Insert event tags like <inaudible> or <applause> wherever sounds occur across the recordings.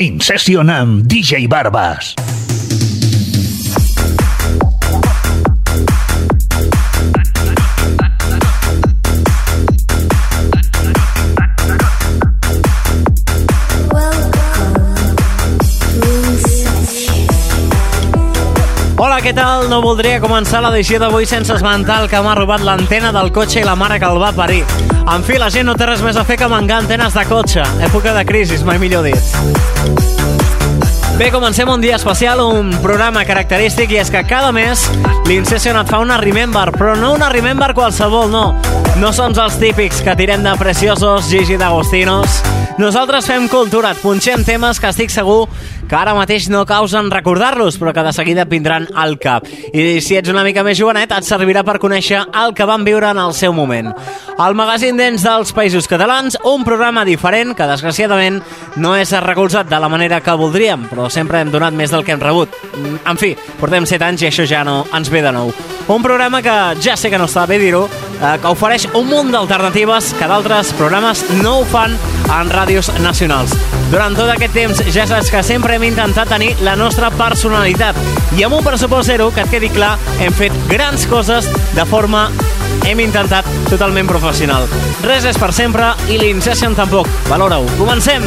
In Session amb DJ Barbas. Hola, què tal? No voldria començar l'edició d'avui sense esmentar el que m'ha robat l'antena del cotxe i la mare que el va parir. En fi, la gent no té res més a fer que mangar antenes de cotxe. Època de crisi, mai millor dit. Bé, comencem un dia especial, un programa característic, i és que cada mes l'Incession et fa una Remember, però no una Remember qualsevol, no. No són els típics que tirem de preciosos Gigi d'Agostinos. Nosaltres fem cultura, et punxem temes que estic segur que ara mateix no causen recordar-los, però que de seguida vindran al cap. I si ets una mica més jovenet, et servirà per conèixer el que van viure en el seu moment. El magazín dents dels Països Catalans, un programa diferent que, desgraciadament, no és recolzat de la manera que voldríem, però sempre hem donat més del que hem rebut. En fi, portem 7 anys i això ja no ens ve de nou. Un programa que ja sé que no està bé dir-ho, eh, que ofereix un munt d'alternatives que d'altres programes no ho fan en ràdios nacionals. Durant tot aquest temps ja saps que sempre hem intentat tenir la nostra personalitat i amb un pressupost zero, que et quedi clar, hem fet grans coses de forma hem intentat totalment professional. Res és per sempre i l'Incession tampoc. Valora-ho. Comencem!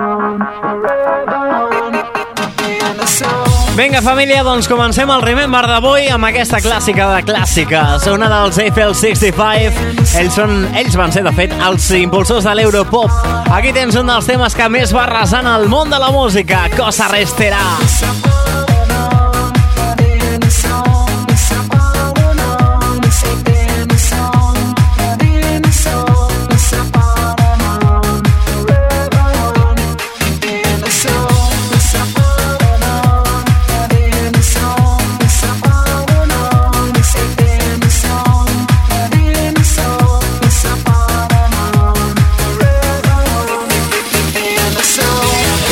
Vinga, família, doncs comencem el Remember d'avui amb aquesta clàssica de clàssiques, una dels Eiffel 65. Ells, són, ells van ser, de fet, els impulsors de l'Europop. Aquí tens un dels temes que més va arrasant el món de la música, Cosa Resterà. I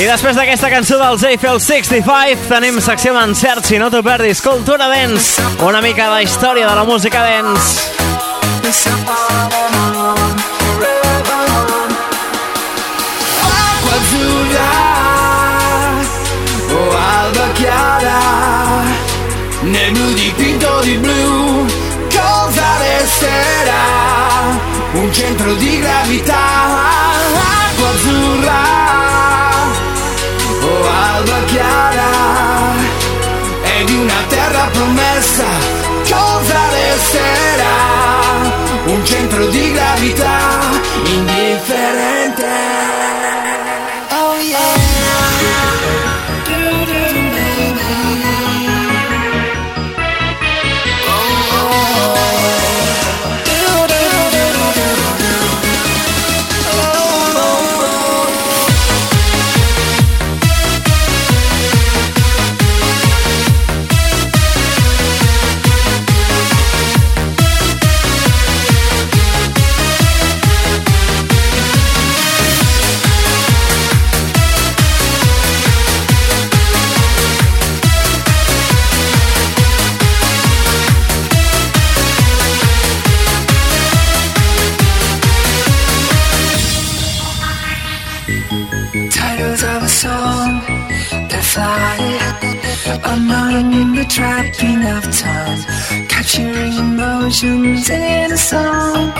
després d'aquesta cançó dels Eiffel 65 tenim secció d'encert, si no t'ho perdis, Cultura Dance, una mica de història de la música acqua azzurra o alba chiara nel dipinto di blu cosa resterà? Un centro di gravità acqua azzurra chiara e di una terra promessa cosa resterà? Un centro di gravità indifferente Trapping of time, capturing emotions in a song,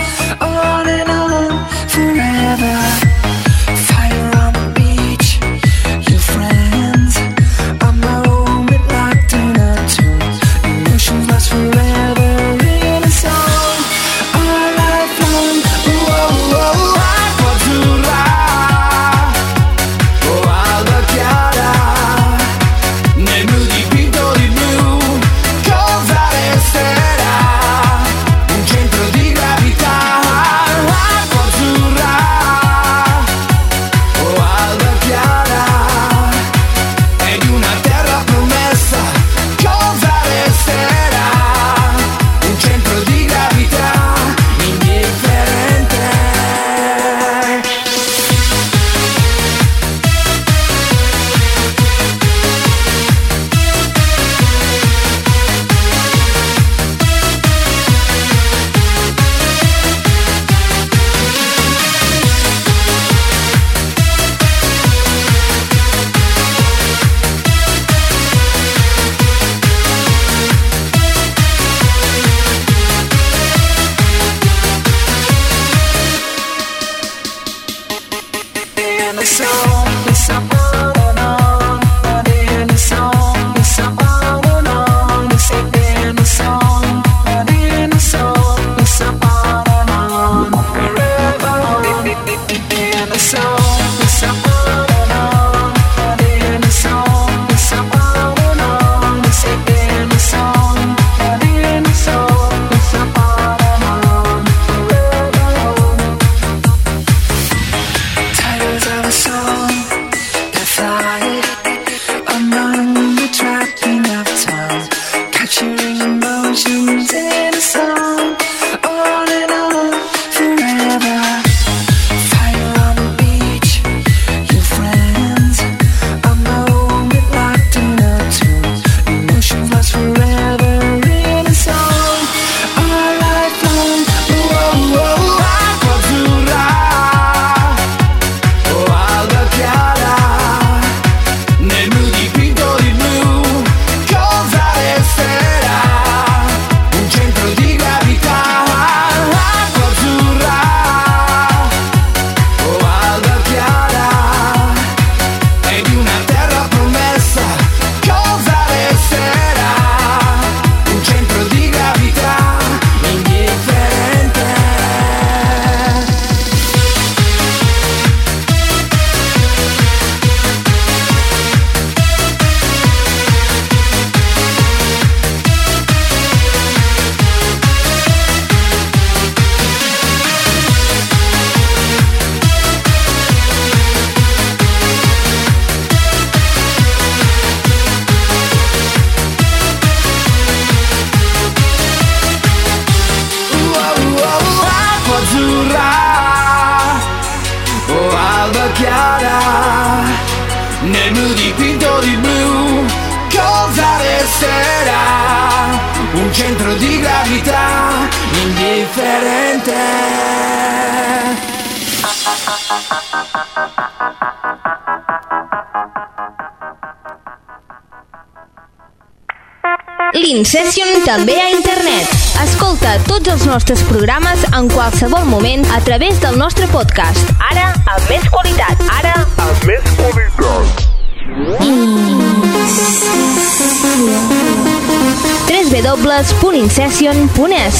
www.incession.es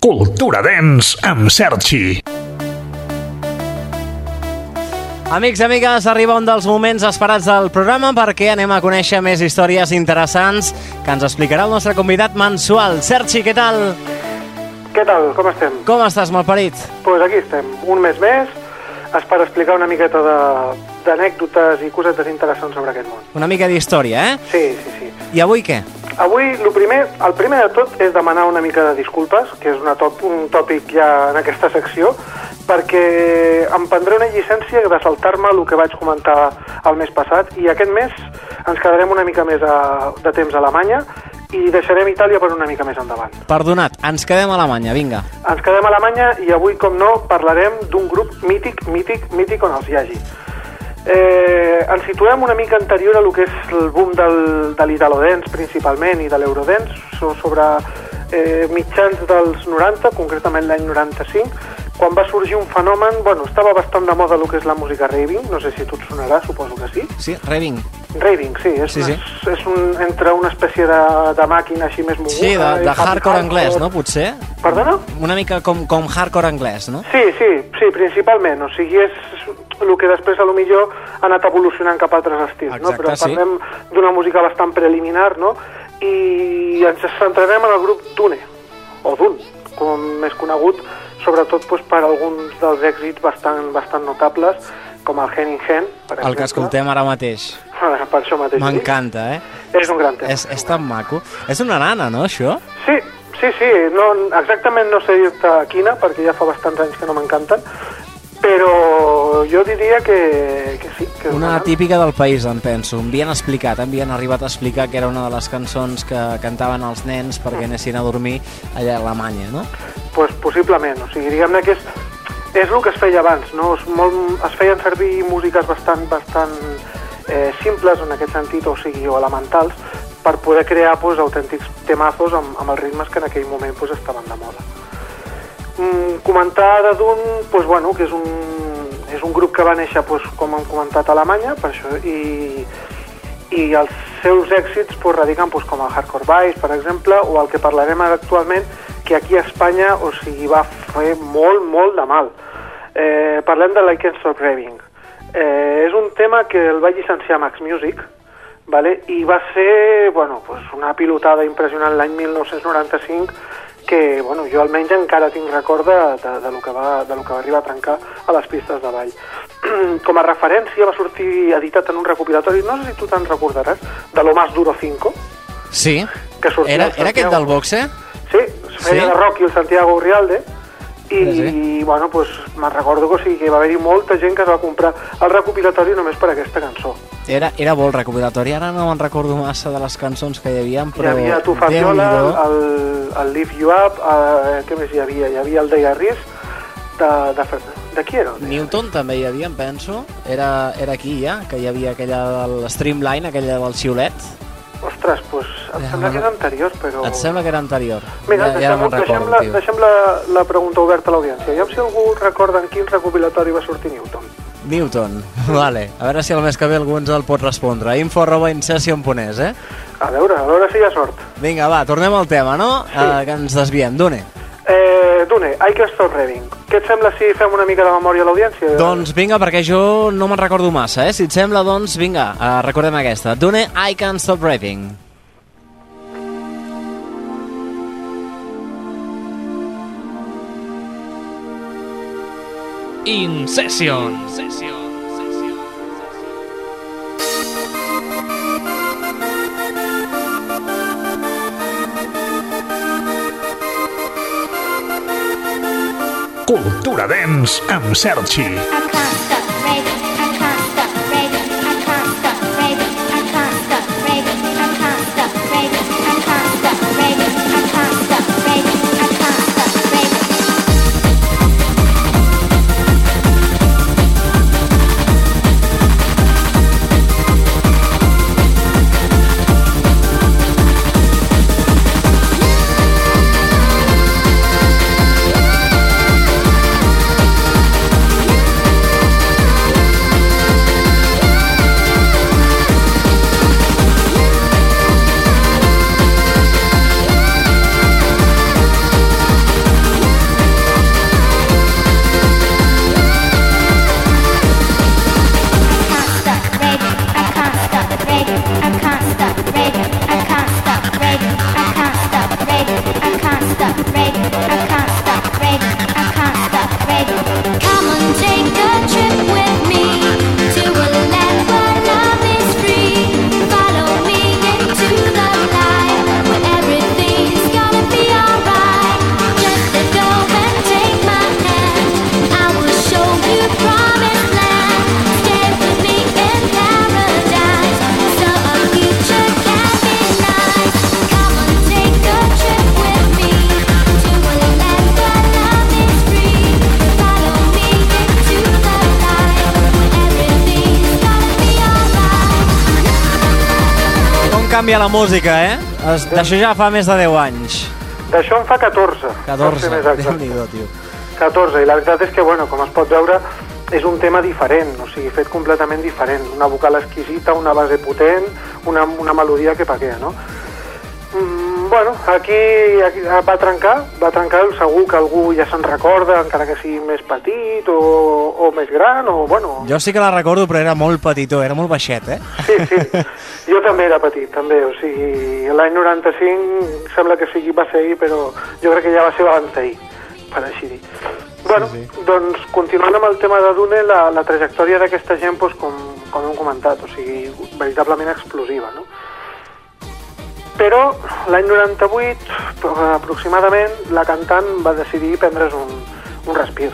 Cultura Dens amb Sergi. Amics i amigues, arriba un dels moments esperats del programa perquè anem a conèixer més històries interessants que ens explicarà el nostre convidat mensual. Sergi, què tal? Què tal? Com estem? Com estàs, malparit? Doncs pues aquí estem, un mes més, és per explicar una miqueta de- d'anècdotes i cosetes interessants sobre aquest món. Una mica d'història, eh? Sí, sí, sí. I avui què? Avui, el primer, el primer de tot és demanar una mica de disculpes, que és una top, un tòpic ja en aquesta secció, perquè em prendré una llicència de saltar-me el que vaig comentar el mes passat i aquest mes ens quedarem una mica més a, de temps a Alemanya i deixarem Itàlia per una mica més endavant. Perdonat, ens quedem a Alemanya, vinga. Ens quedem a Alemanya i avui, com no, parlarem d'un grup mític, mític, mític on els hi hagi. Eh, ens situem una mica anterior a lo que és el boom del, de l'Italo Dance principalment i de l'Eurodance, so- sobre eh, mitjans dels 90, concretament l'any 95, quan va sorgir un fenomen, bueno, estava bastant de moda el que és la música raving, no sé si tu et sonarà, suposo que sí. Sí, Raving. Raving, sí, és, Sí, sí. és, és un, entre una espècie de, de màquina així més moguda... Sí, de, de happy hardcore anglès, no, potser? Perdona? Una mica com, com hardcore anglès, no? Sí, sí, sí, principalment. O sigui, és el que després a lo millor ha anat evolucionant cap a altres estils, no? Exacte, Però sí. parlem d'una música bastant preliminar, no? I ens centrarem en el grup Dune, o Dun, com més conegut, sobretot doncs, per alguns dels èxits bastant, bastant notables, com el Hen in Hen, per El que exemple. escoltem ara mateix. Per això mateix. M'encanta, eh? És un gran tema. És, és tan maco. És una nana, no, això? Sí, sí, sí, no, exactament no sé dir-te quina, perquè ja fa bastants anys que no m'encanten, però jo diria que, que sí. Que Una bona. típica del país, em penso. Em havien explicat, em havien arribat a explicar que era una de les cançons que cantaven els nens perquè anessin a dormir allà a Alemanya, no? pues, possiblement, o sigui, diguem-ne que és, és el que es feia abans, no? Es, molt, es feien servir músiques bastant, bastant eh, simples en aquest sentit, o sigui, o elementals, per poder crear pues, autèntics temazos amb, amb els ritmes que en aquell moment pues, estaven de moda. Mm, comentar de Dun, pues, bueno, que és un, és un grup que va néixer, pues, com hem comentat, a Alemanya, per això, i, i els seus èxits pues, radiquen pues, com el Hardcore Vice, per exemple, o el que parlarem actualment, que aquí a Espanya o sigui, va fer molt, molt de mal. Eh, parlem de Like and Stop Raving. Eh, és un tema que el va llicenciar Max Music, vale? i va ser bueno, pues una pilotada impressionant l'any 1995 que bueno, jo almenys encara tinc record de, de, de, lo que va, de lo que va arribar a trencar a les pistes de ball. <clears throat> Com a referència va sortir editat en un recopilatori, no sé si tu te'n recordaràs, de Lo Más Duro 5, Sí. que Era, era aquest del boxe? Sí, es feia Sí? de Rocky el Santiago Urialde i, Sí, sí. bueno, pues, me'n recordo que, o sigui, que va haver-hi molta gent que es va comprar el recopilatori només per aquesta cançó. Era, era molt recopilatori. Ara no me'n recordo massa de les cançons que hi havia, Hi però... havia Tu Fabiola, el, el Live You Up, eh, què més hi havia? Hi havia el Diarris, de, de, de qui era? el? Newton també hi havia, em penso. Era, era aquí ja, que hi havia aquella del Streamline, aquella del xiulet. Ostres, pues, em Ja, sembla no- que és anterior, però... Et sembla que era anterior. Mira, ja, ja deixem, no me'n deixem, recordo, la, tio. deixem la, la pregunta oberta a l'audiència. Ja si algú recorda en quin recopilatori va sortir Newton. Newton, <laughs> vale. A veure si el mes que ve algú ens el pot respondre. Info arroba incession.es, eh? A veure, a veure si hi ha sort. Vinga, va, tornem al tema, no? Sí. Uh, que ens desviem. Dune. Eh, Dune, I Can Stop Raving. Què et sembla si fem una mica de memòria a l'audiència? Doncs vinga, perquè jo no me'n recordo massa, eh? Si et sembla, doncs vinga, uh, recordem aquesta. Dune, I Can't Stop Raving. In Session. Cultura Dance amb Sergi. I canvia la música, eh? Es, D'això ja fa més de 10 anys. D'això en fa 14. per 14, ser més exacte. Déu-n'hi-do, tio. 14, i la veritat és que, bueno, com es pot veure, és un tema diferent, o sigui, fet completament diferent. Una vocal exquisita, una base potent, una, una melodia que paquea, no? Mm, bueno, aquí, aquí va trencar, va trencar, segur que algú ja se'n recorda, encara que sigui més petit o, o més gran, o bueno... Jo sí que la recordo, però era molt petitó, era molt baixet, eh? Sí, sí, jo també era petit, també, o sigui, l'any 95 sembla que sigui va ser ahir, però jo crec que ja va ser abans d'ahir, per així dir. Bueno, sí, sí. doncs continuant amb el tema de Dune, la, la trajectòria d'aquesta gent, doncs, com, com hem comentat, o sigui, veritablement explosiva, no? Però l'any 98, aproximadament, la cantant va decidir prendre's un, un respir.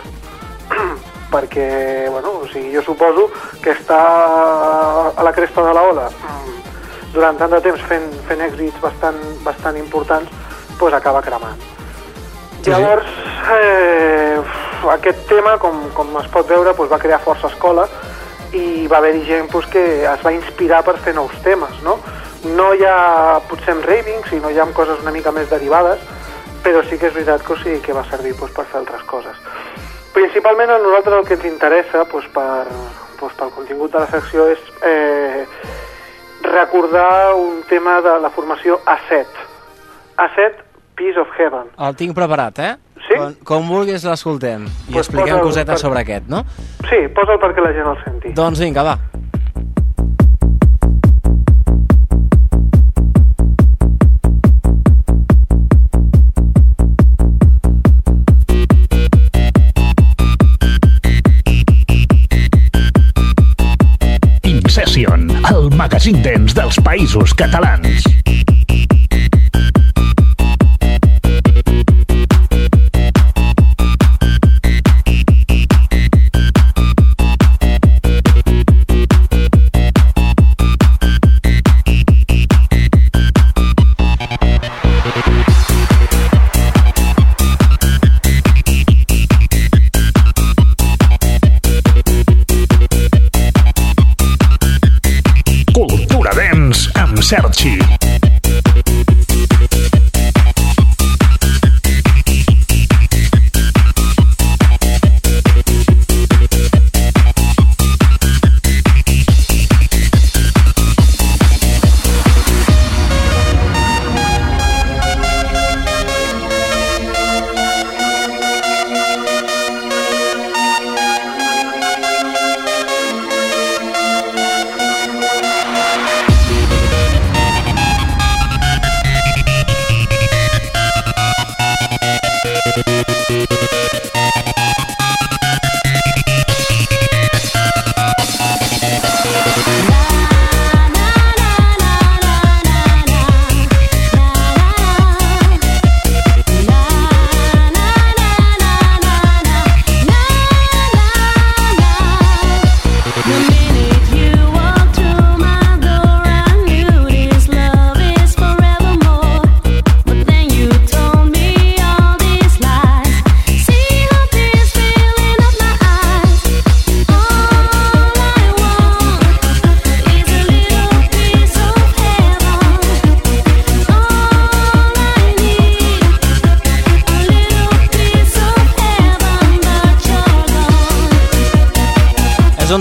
<clears throat> perquè, bueno, o sigui, jo suposo que està a la cresta de la ola mm, durant tant de temps fent, fent èxits bastant, bastant importants, doncs acaba cremant. Sí, sí. Llavors, eh, aquest tema, com, com es pot veure, doncs va crear força escola i va haver-hi gent doncs, que es va inspirar per fer nous temes, no? No hi ha, potser amb raving, sinó hi ha amb coses una mica més derivades, però sí que és veritat que, o sigui, que va servir doncs, per fer altres coses. Principalment a nosaltres el que ens interessa doncs, per, doncs, pel contingut de la secció és eh, recordar un tema de la formació A7. A7, Piece of Heaven. El tinc preparat, eh? Sí? Com, com vulguis l'escoltem. I Pues expliquem cosetes per- sobre aquest, no? Sí, posa'l perquè la gent el senti. Doncs vinga, va. Magazín dents dels països catalans.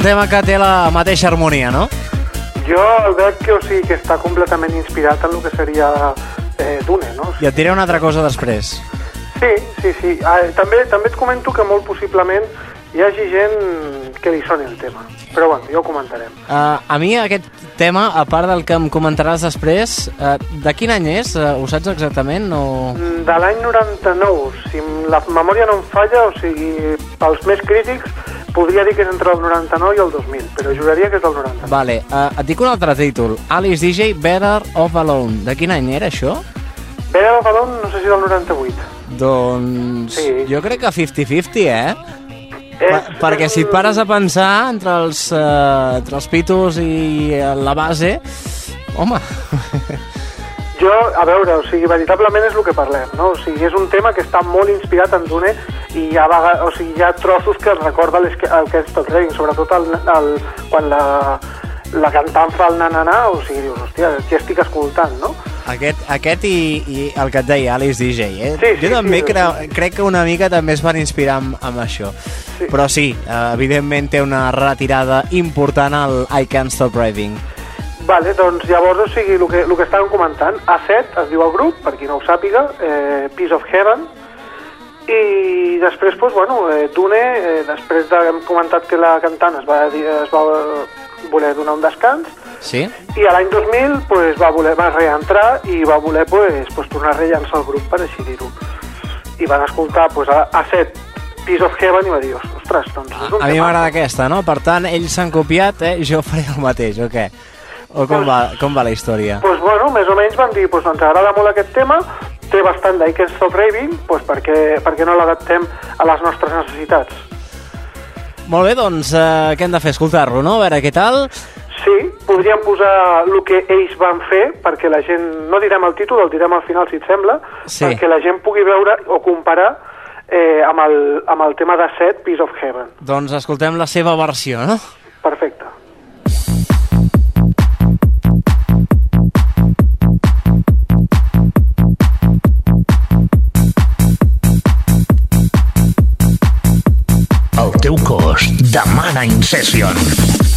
Tema que té la mateixa harmonia, no? Jo el veig que, o sigui, que està completament inspirat en el que seria eh, Dune, no? I et diré una altra cosa després. Sí, sí, sí. Ah, també, també et comento que molt possiblement hi hagi gent que li soni el tema. Però bueno, ja ho comentarem. Uh, a mi aquest tema, a part del que em comentaràs després, uh, de quin any és? Uh, ho saps exactament? O... Mm, De l'any 99, si la memòria no em falla, o sigui, pels més crítics, podria dir que és entre el 99 i el 2000, però juraria que és del 99. Vale, uh, et dic un altre títol. Alice DJ Better Off Alone. De quin any era això? Pere del Balón, no sé si del 98. Doncs Sí. jo crec que 50-50, eh? És, Per, perquè si et pares a pensar entre els, uh, entre els pitos i la base, home, Jo, a veure, o sigui, veritablement és el que parlem, no? O sigui, és un tema que està molt inspirat en Dune i hi ha, o sigui, hi ha trossos que recorda les, el que és tot Ring, sobretot el, el, quan la, la cantant fa el na-na-na, o sigui, dius, hòstia, què estic escoltant, no? Aquest, aquest i, i el que et deia, Alice DJ, eh? Sí, sí, jo també sí, creu, sí. crec que una mica també es van inspirar amb, amb això. Sí. Però sí, eh, evidentment té una retirada important al I Can't Stop Raving. Vale, doncs llavors, o sigui, el que, el que estàvem comentant, A7 es diu el grup, per qui no ho sàpiga, eh, Piece of Heaven, i després, doncs, bueno, eh, Dune, eh, després de, hem comentat que la cantant es va, es va voler donar un descans, Sí? i a l'any 2000 pues, va, voler, va reentrar i va voler pues, pues, tornar a rellençar el grup, per així dir-ho. I van escoltar pues, a, a set Piece of Heaven i va dir, ostres, doncs un A mi temazo." m'agrada aquesta, no? Per tant, ells s'han copiat, eh? Jo faré el mateix, o què? O com Pues- va, com va la història? pues, bueno, més o menys van dir, pues, ens agrada molt aquest tema, té bastant d'I Can't Stop Raving, pues, perquè, perquè no l'adaptem a les nostres necessitats. Molt bé, doncs, eh, què hem de fer? Escoltar-lo, no? A veure què tal? Sí, podríem posar el que ells van fer perquè la gent, no direm el títol, el direm al final si et sembla, Sí. perquè la gent pugui veure o comparar eh, amb, el, amb el tema de set, Piece of Heaven. Doncs escoltem la seva versió, no? Perfecte. Teu cos demana Incession.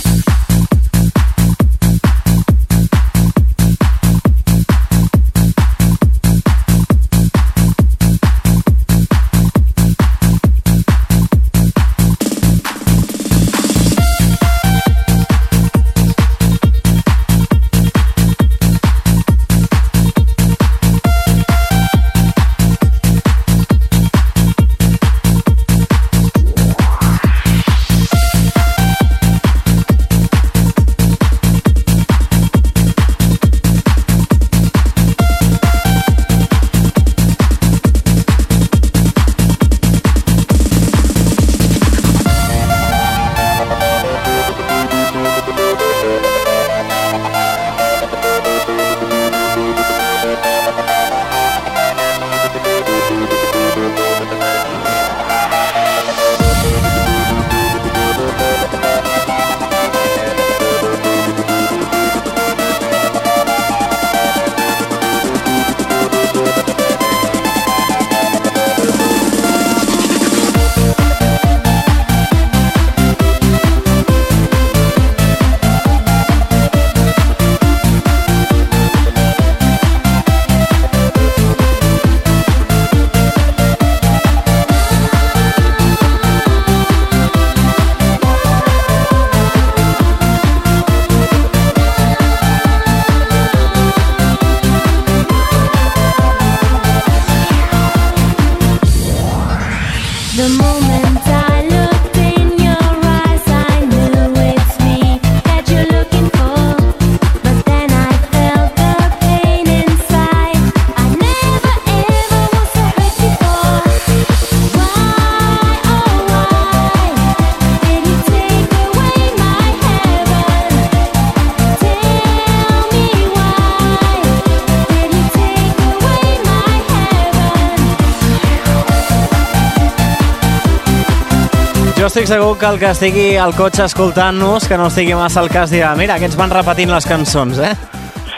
Segur que el que estigui al cotxe escoltant-nos, que no estigui massa al cas, dirà mira, aquests van repetint les cançons, eh?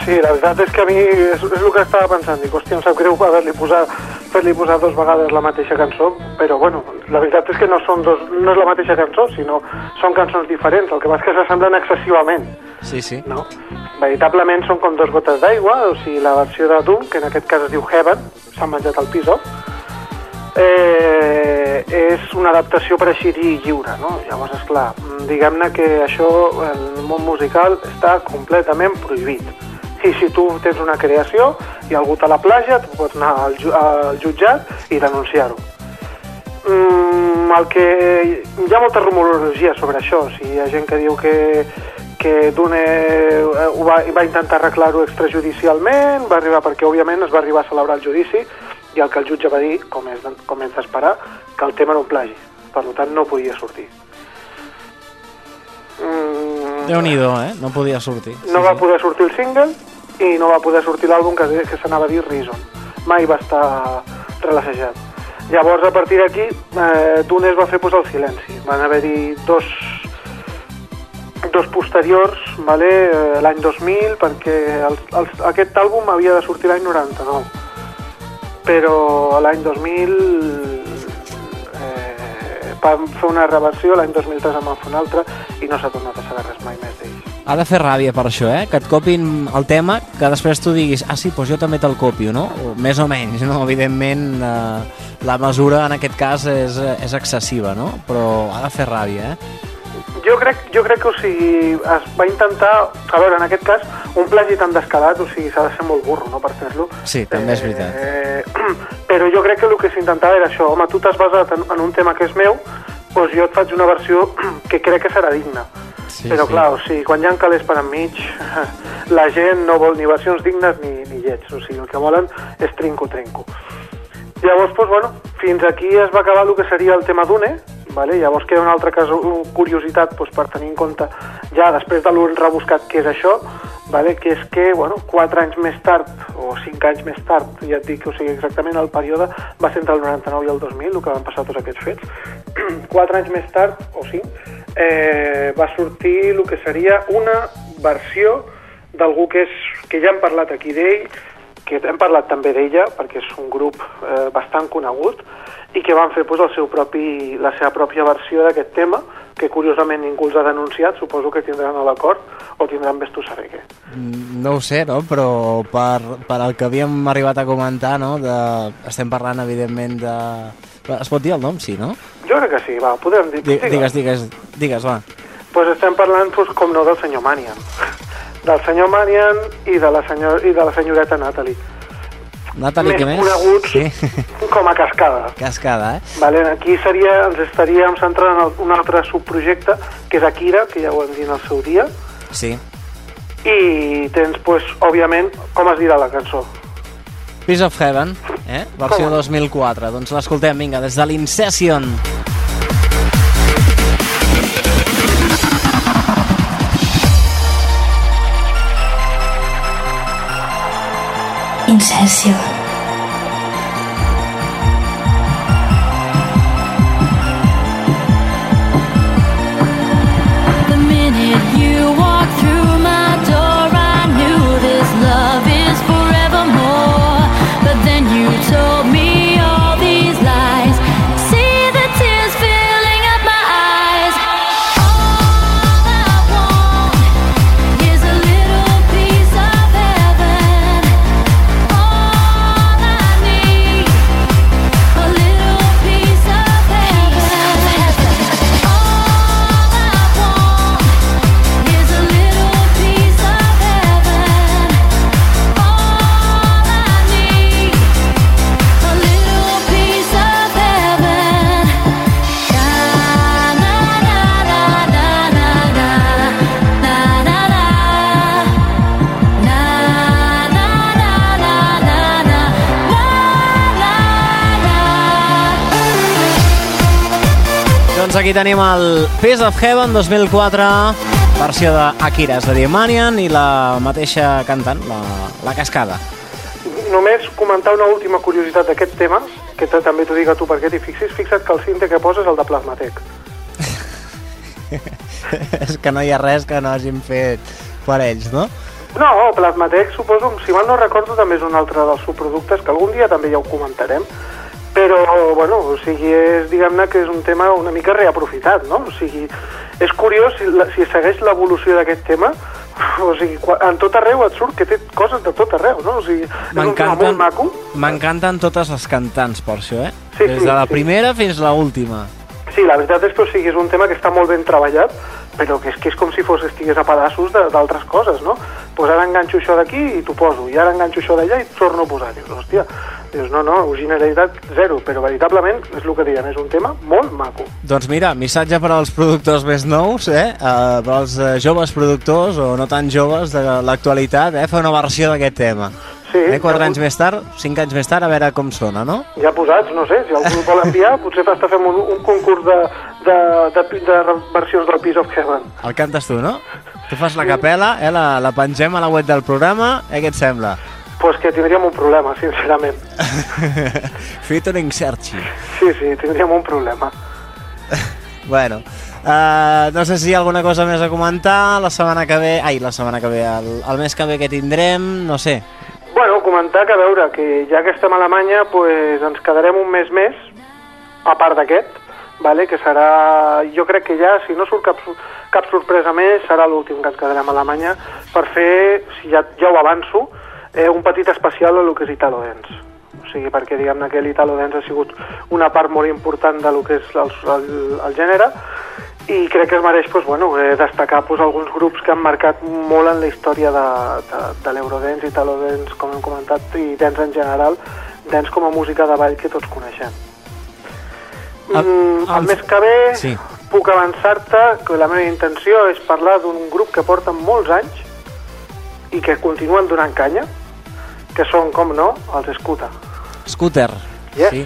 Sí, la veritat és que a mi és, és el que estava pensant. Dic, hòstia, em sap greu haver-li posat, fer-li posar dos vegades la mateixa cançó, però bueno, la veritat és que no, són dos, no és la mateixa cançó, sinó són cançons diferents. El que passa és que s'assemblen excessivament, Sí, sí. no? Veritablement són com dos gotes d'aigua, o sigui, la versió de Doom, que en aquest cas es diu Heaven, s'ha menjat el piso, eh, és una adaptació per així dir lliure, no? Llavors, esclar, mm, diguem-ne que això, el món musical, està completament prohibit. I si tu tens una creació i algú te la plagia, tu pots anar al, ju al jutjat i denunciar-ho. Mm, el que... Hi ha molta rumorologia sobre això. O sigui, hi ha gent que diu que, que Dune eh, va, va intentar arreglar-ho extrajudicialment, va arribar perquè, òbviament, es va arribar a celebrar el judici i el que el jutge va dir, com és, com és d'esperar, que el tema era un plagi. Per tant, no podia sortir. Mm, Déu-n'hi-do, eh? No podia sortir. no va poder sortir el single i no va poder sortir l'àlbum que, que s'anava a dir Reason. Mai va estar relaxejat. Llavors, a partir d'aquí, eh, Dune es va fer posar el silenci. Van haver-hi dos, dos posteriors, vale, eh, l'any 2000, perquè el, el, aquest àlbum havia de sortir l'any 99. Però l'any 2000 eh, vam fer una reversió, l'any 2003 en vam fer una altra i no s'ha tornat a saber res mai més d'ells. Ha de fer ràbia per això, eh? Que et copin el tema, que després tu diguis ah sí, doncs jo també te'l copio, no? O més o menys, no? Evidentment eh, la mesura en aquest cas és, és excessiva, no? Però ha de fer ràbia, eh? Jo crec, jo crec que, o sigui, es va intentar, a veure, en aquest cas, un plagi tan descalat, o sigui, s'ha de ser molt burro, no?, per fer-lo. Sí, també és veritat. Eh, <clears throat> però jo crec que el que s'intentava era això, home, tu t'has basat en, en un tema que és meu, doncs jo et faig una versió <clears throat> que crec que serà digna. Sí, però sí. clar, o sigui, quan hi ha calés per enmig, <laughs> la gent no vol ni versions dignes ni, ni llets, o sigui, el que volen és trinco-trinco. Llavors, doncs, bueno, fins aquí es va acabar el que seria el tema d'UNE, vale? llavors queda una altra curiositat doncs, per tenir en compte, ja després de l'un rebuscat que és això, vale? que és que, bueno, quatre anys més tard, o cinc anys més tard, ja et dic, o sigui, exactament el període va ser entre el 99 i el 2000, el que van passar tots aquests fets, <clears throat> quatre anys més tard, o cinc, eh, va sortir el que seria una versió d'algú que, és, que ja hem parlat aquí d'ell, que hem parlat també d'ella, perquè és un grup eh, bastant conegut, i que van fer pues, el seu propi, la seva pròpia versió d'aquest tema, que curiosament ningú els ha denunciat, suposo que tindran a l'acord, o tindran vés tu saber què. Mm, No ho sé, no? Però per, per el que havíem arribat a comentar, no? De, estem parlant, evidentment, de... Es pot dir el nom, sí, no? Jo crec que sí, va, podem dir. Di- Digues, digues, digues, va. Pues estem parlant, pues, com no, del senyor Manian. Del senyor Manian i de la, senyor, i de la senyoreta Natalie. Natalie, què més més? coneguts Sí, com a cascada. cascada, eh? Vale, aquí seria, ens estaríem centrant en el- un altre subprojecte, que és Akira, que ja ho hem dit al seu dia, Sí. i tens, pues, òbviament, com es dirà la cançó? Piece of Heaven, eh? Versió Com? 2004. Doncs l'escoltem, vinga, des de l'Incession. Incession. красиво. Aquí tenim el Piece of Heaven 2004, versió d'Akira, és a dir, Manian i la mateixa cantant, la, la cascada. Només comentar una última curiositat d'aquest tema, que també t'ho dic a tu perquè t'hi fixis, fixa't que el cinte que poses és el de Plasmatec. <laughs> és que no hi ha res que no hagin fet per ells, no? No, Plasmatec, suposo, si mal no recordo, també és un altre dels subproductes, que algun dia també ja ho comentarem, però, bueno, o sigui, és, diguem-ne que és un tema una mica reaprofitat, no? O sigui, és curiós si, la, si segueix l'evolució d'aquest tema, o sigui, quan, en tot arreu et surt que té coses de tot arreu, no? O sigui, és un tema molt maco. M'encanten totes les cantants, per això, eh? Sí, Des sí, de la sí. primera fins a l'última. Sí, la veritat és que o sigui, és un tema que està molt ben treballat, però que és que és com si fos estigués a pedaços d'altres coses, no? Pues ara enganxo això d'aquí i t'ho poso, i ara enganxo això d'allà i torno a posar. Dius, hòstia, dius, no, no, originalitat zero, però veritablement és el que diem, és un tema molt maco. Doncs mira, missatge per als productors més nous, eh? Uh, per als uh, joves productors o no tan joves de l'actualitat, eh? Fer una versió d'aquest tema. Sí, eh? Quatre ja, anys més tard, cinc anys més tard, a veure com sona, no? ja posats, no sé, si algú vol enviar, <laughs> potser hasta fem un, un concurs de, de, de, de versions del Piece of Heaven. El cantes tu, no? Tu fas la capela, eh? la, la pengem a la web del programa, eh? Què et sembla? Pues que tindríem un problema, sincerament. <laughs> Featuring Sergi. Sí, sí, tindríem un problema. <laughs> Bueno, Uh, no sé si hi ha alguna cosa més a comentar la setmana que ve, ai, la setmana que ve el, el mes que ve que tindrem, no sé Bueno, comentar que a veure, que ja que estem a Alemanya, pues, ens quedarem un mes més, a part d'aquest, vale? que serà, jo crec que ja, si no surt cap, cap sorpresa més, serà l'últim que ens quedarem a Alemanya, per fer, si ja, ja ho avanço, eh, un petit especial a lo que és Italo Dance. O sigui, perquè diguem-ne que l'Italo Dance ha sigut una part molt important de lo que és el, el, el gènere, i crec que es mereix pues, bueno, eh, destacar pues, alguns grups que han marcat molt en la història de, de, de l'Eurodance i Talodance, com hem comentat, i dance en general, dance com a música de ball que tots coneixem. El- Mm, el el- mes que ve Sí. puc avançar-te que la meva intenció és parlar d'un grup que porta molts anys i que continuen donant canya, que són, com no, els Scooter. Scooter Yes. sí.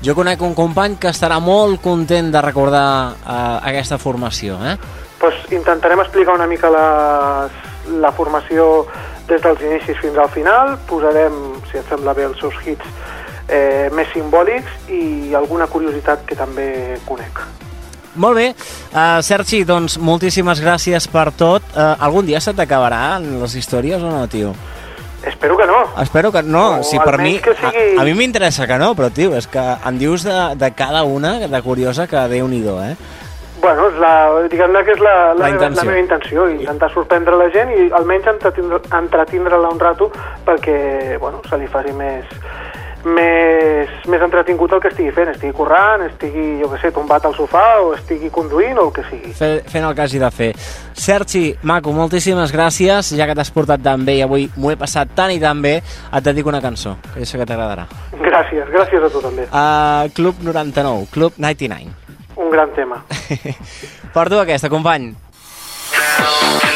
jo conec un company que estarà molt content de recordar uh, aquesta formació eh? pues intentarem explicar una mica la, la formació des dels inicis fins al final, posarem, si et sembla bé, els seus hits eh, més simbòlics i alguna curiositat que també conec. Molt bé, uh, Sergi, doncs moltíssimes gràcies per tot. Uh, algun dia se t'acabaran les històries o no, tio? Espero que no. Espero que no, O sí, per mi, sigui- a, a mi m'interessa que no, però tio, és que em dius de, de cada una de curiosa que déu-n'hi-do, eh? Bueno, diguem-ne que és la, la, La meva, intenció. la meva intenció, intentar sorprendre la gent i almenys entretindre- entretindre-la un rato perquè bueno, se li faci més, més, més entretingut el que estigui fent, estigui currant, estigui, jo què sé, tombat al sofà o estigui conduint o el que sigui. Fe, fent el que hagi de fer. Sergi, maco, moltíssimes gràcies, ja que t'has portat tan bé i avui m'ho he passat tan i tan bé, et dedico una cançó, que jo sé que t'agradarà. Gràcies, gràcies a tu també. Uh, Club 99, Club 99. Un gran tema. <laughs> per tu aquesta, company. body,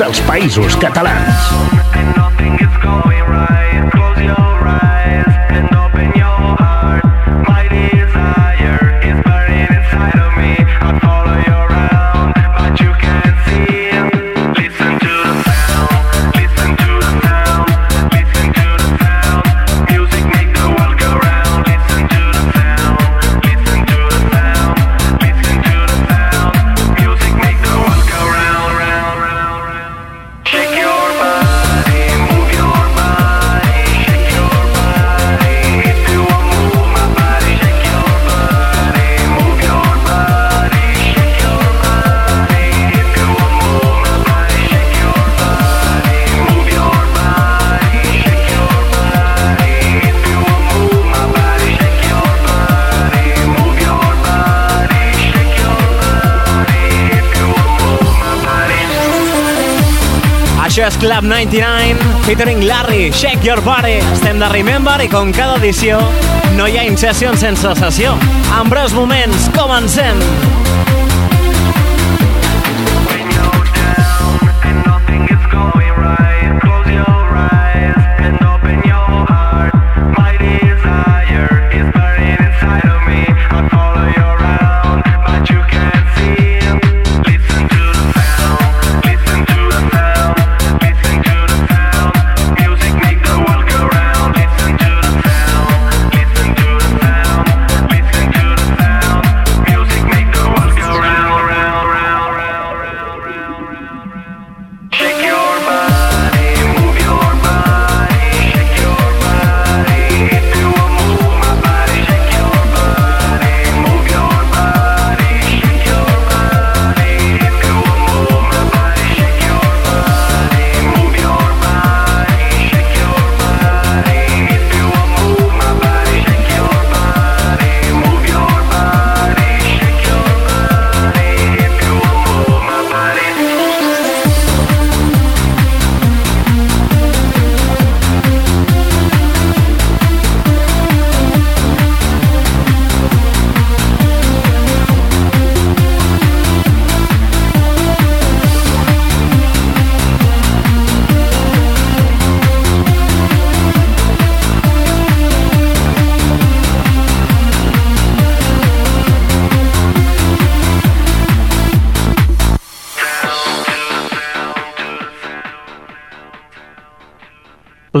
dels països catalans. Club 99, featuring Larry, Shake Your Body. Estem de Remember i com cada edició no hi ha Incession sense sessió. En breus moments, comencem!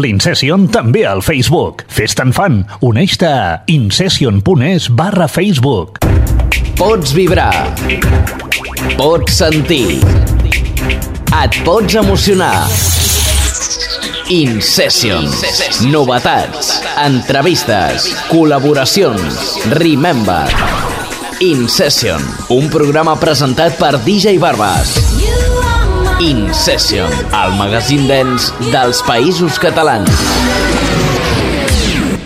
l'Incession també al Facebook. Fes tan fan, uneix-te a incession.es barra Facebook. Pots vibrar. Pots sentir. Et pots emocionar. Incession. Novetats. Entrevistes. Col·laboracions. Remember. Incession. Un programa presentat per DJ Barbas. You Incession, el magazín dens dels països catalans.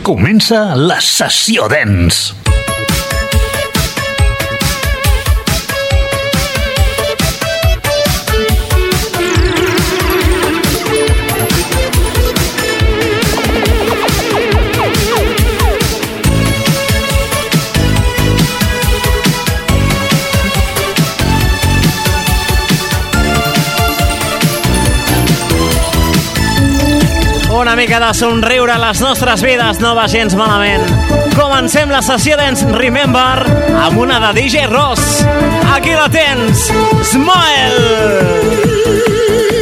Comença la sessió dens. mica de somriure a les nostres vides, no va gens malament. Comencem la sessió d'ens Remember amb una de DJ Ross. Aquí la tens, Smile! Smile!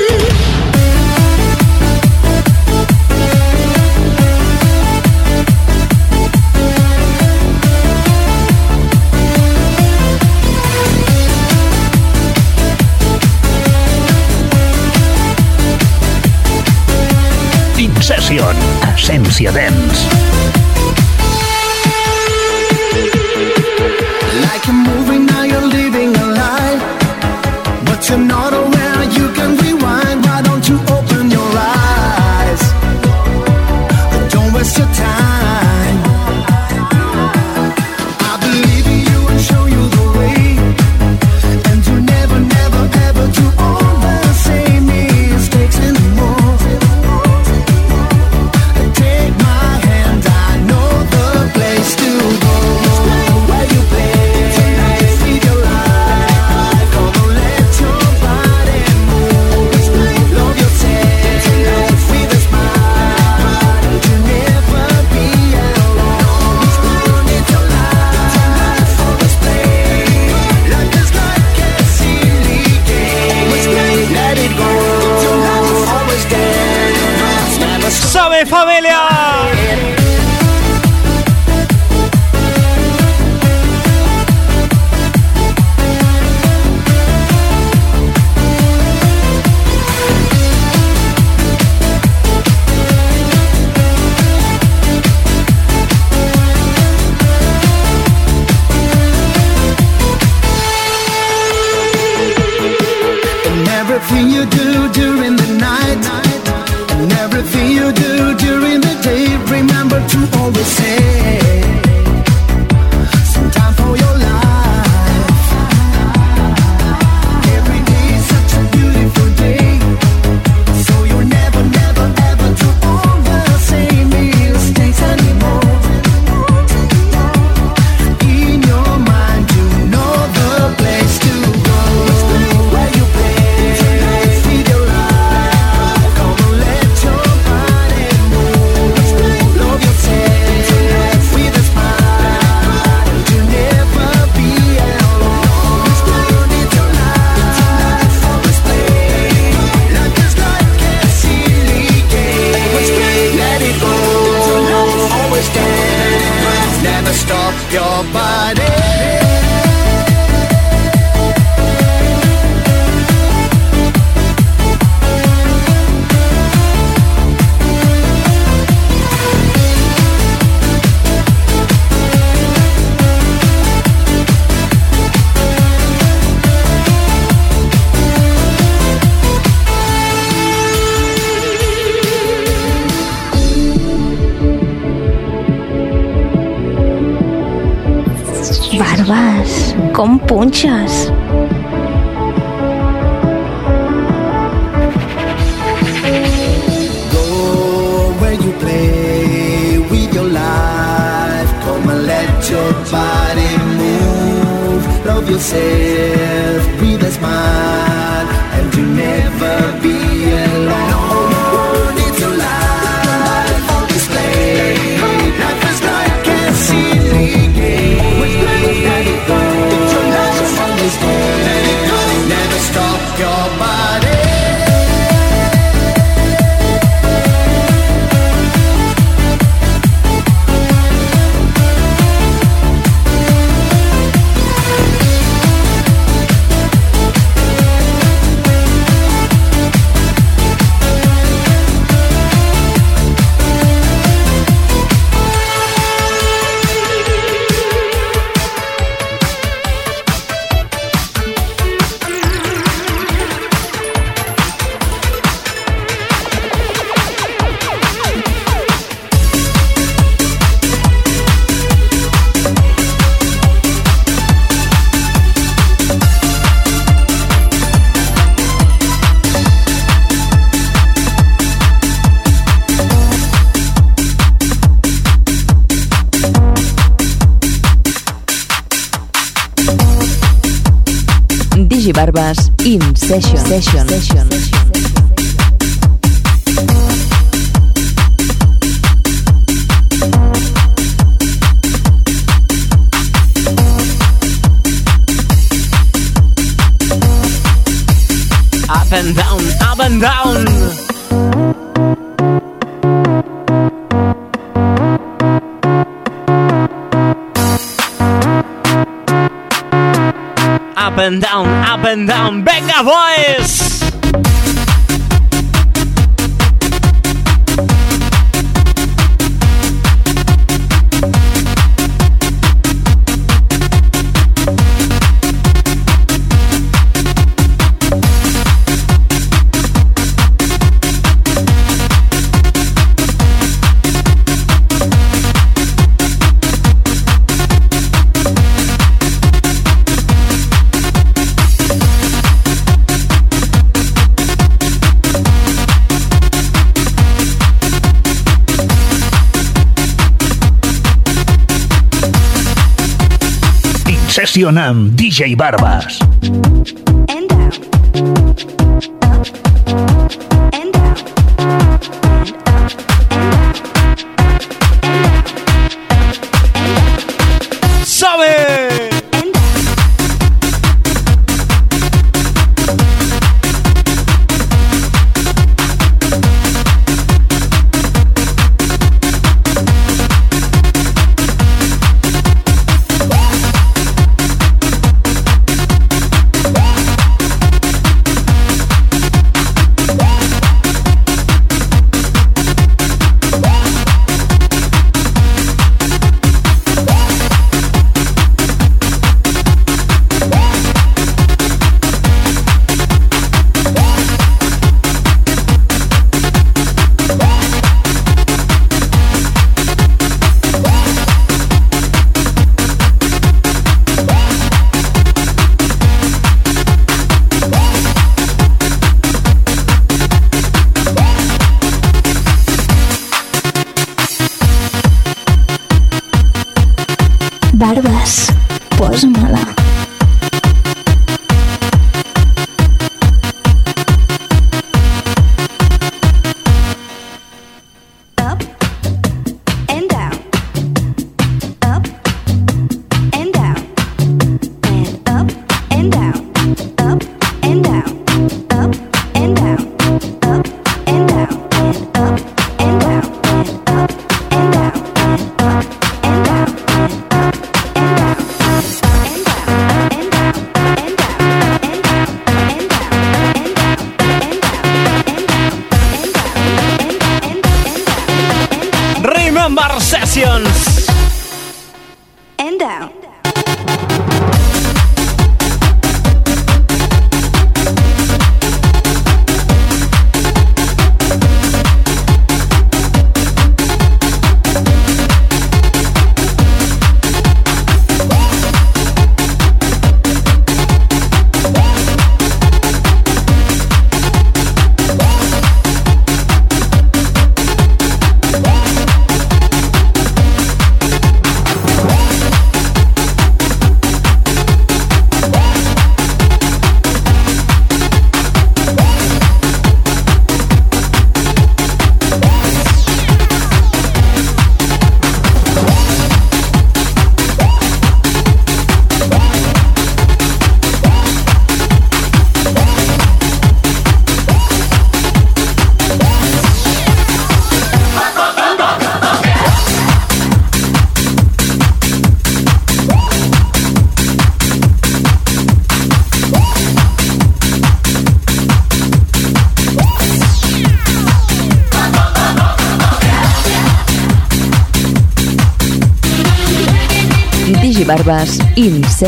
Essència Dents. teachers. session, session, session. Up and down, up and down. minha voz! Producción DJ Barbas.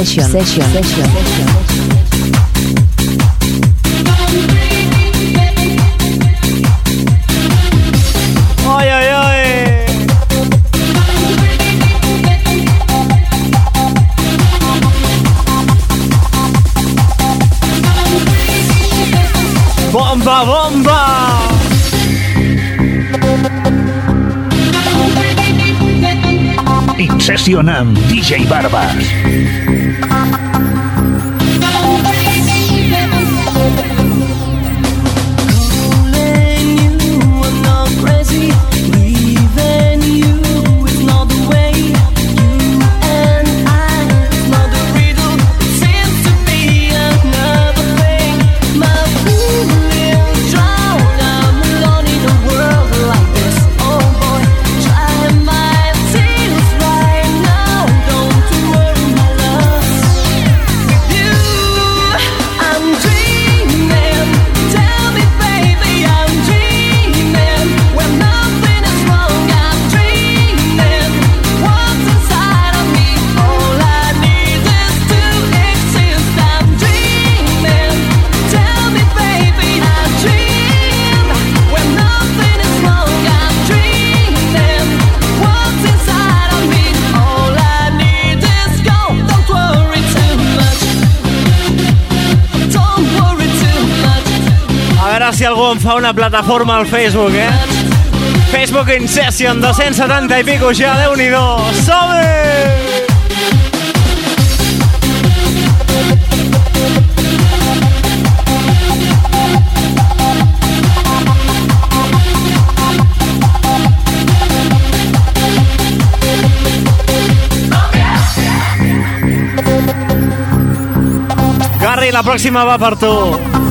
session, session, session. Ay. Bomba, bomba. Session amb DJ Barbas. Thank you. algú em fa una plataforma al Facebook, eh? Facebook in session, 270 i pico ja, déu nhi Som-hi! La pròxima va per tu.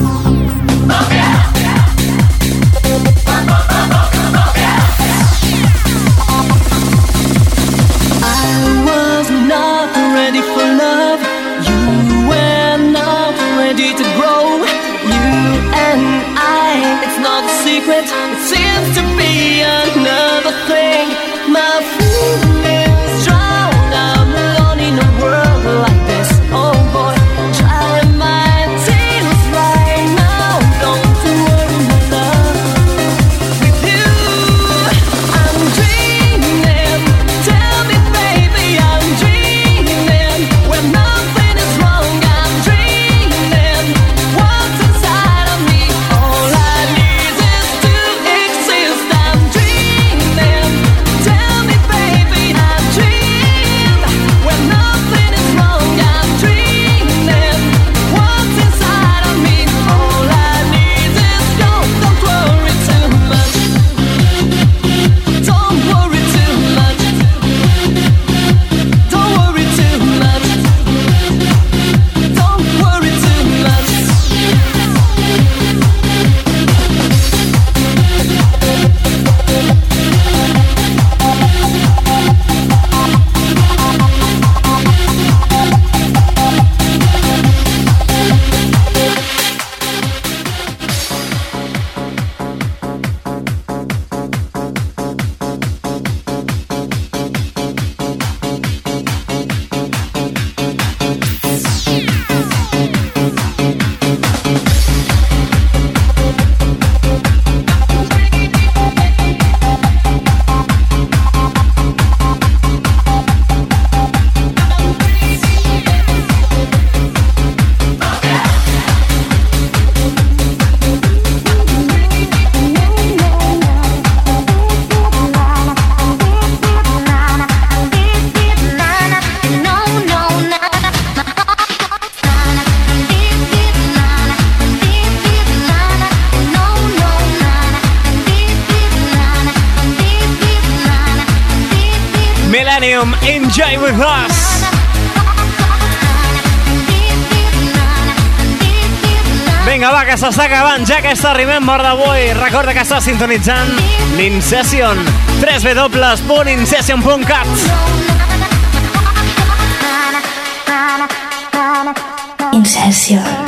que s'està acabant ja que està arribant mort d'avui. Recorda que estàs sintonitzant l'Incession. www.incession.cat Incession.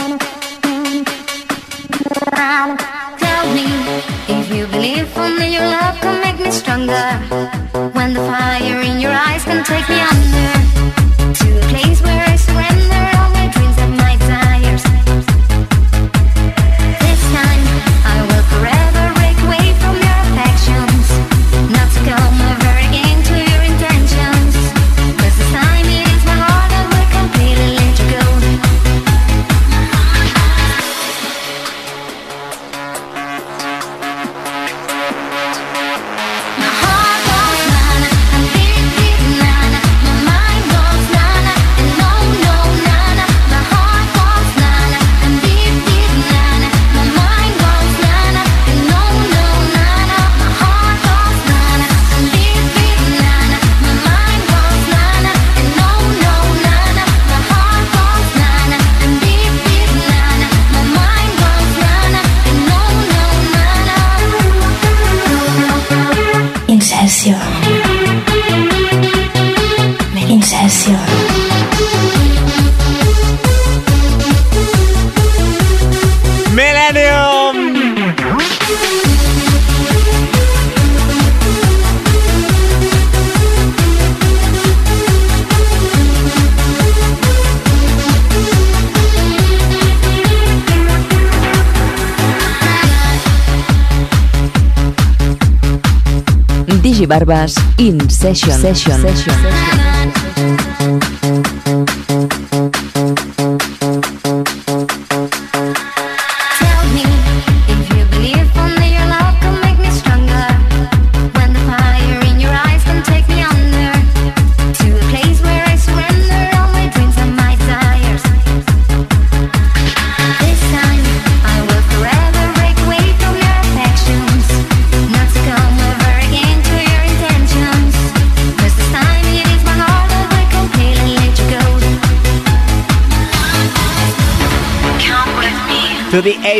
Barbas in Session. session. session.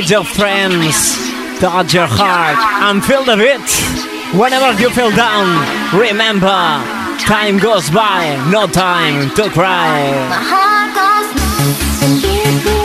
To the age of friends. Touch your heart and feel the beat. Whenever you feel down, remember, time goes by, no time to cry. My heart goes and beat,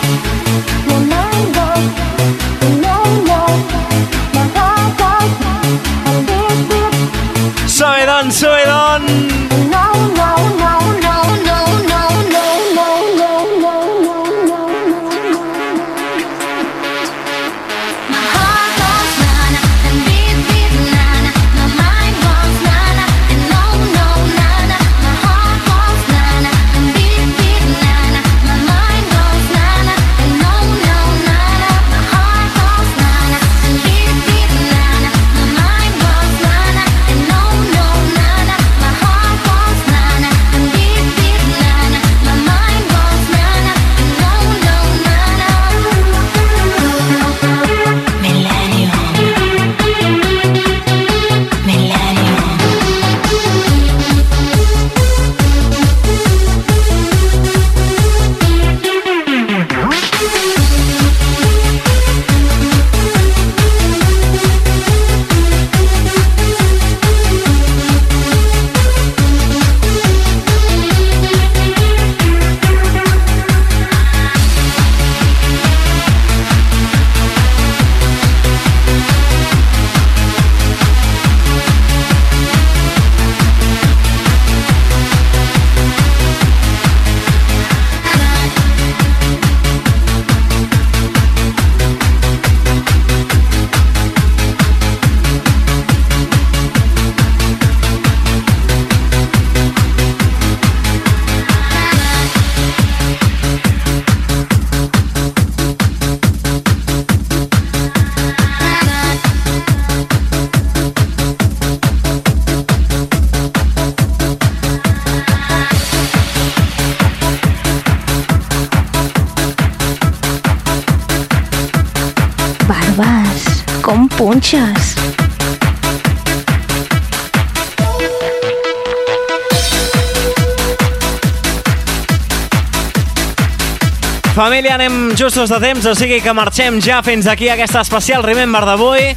Família, anem justos de temps, o sigui que marxem ja fins aquí aquesta especial Remember d'avui.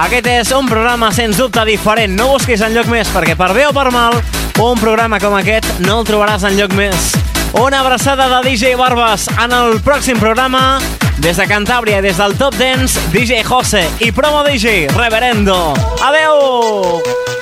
Aquest és un programa, sens dubte, diferent. No busquis enlloc més, perquè per bé o per mal, un programa com aquest no el trobaràs enlloc més. Una abraçada de DJ Barbas en el pròxim programa. Des de Cantàbria des del Top Dance, DJ Jose i promo DJ Reverendo. Adeu!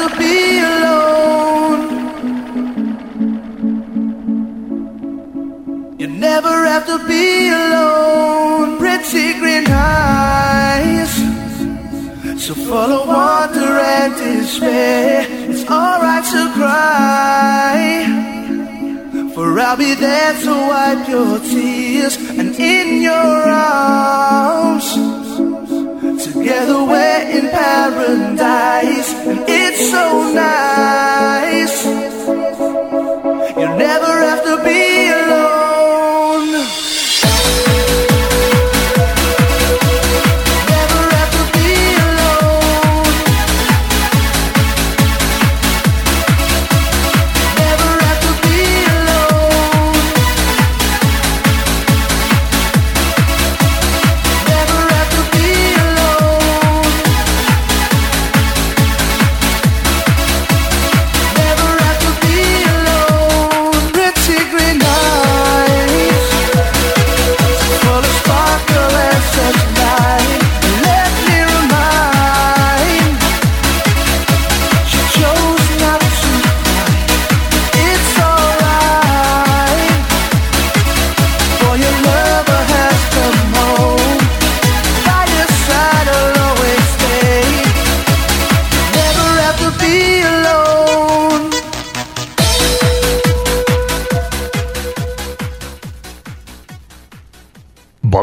To be alone. You never have to be alone. Pretty green eyes, so full of wonder and despair. It's alright to cry, for I'll be there to wipe your tears and in your arms. Together we're in paradise, and it's so nice. You'll never have to be alone.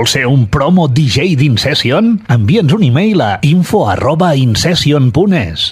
Vols ser un promo DJ d'Incession? Envia'ns un e-mail a info arroba incession.es.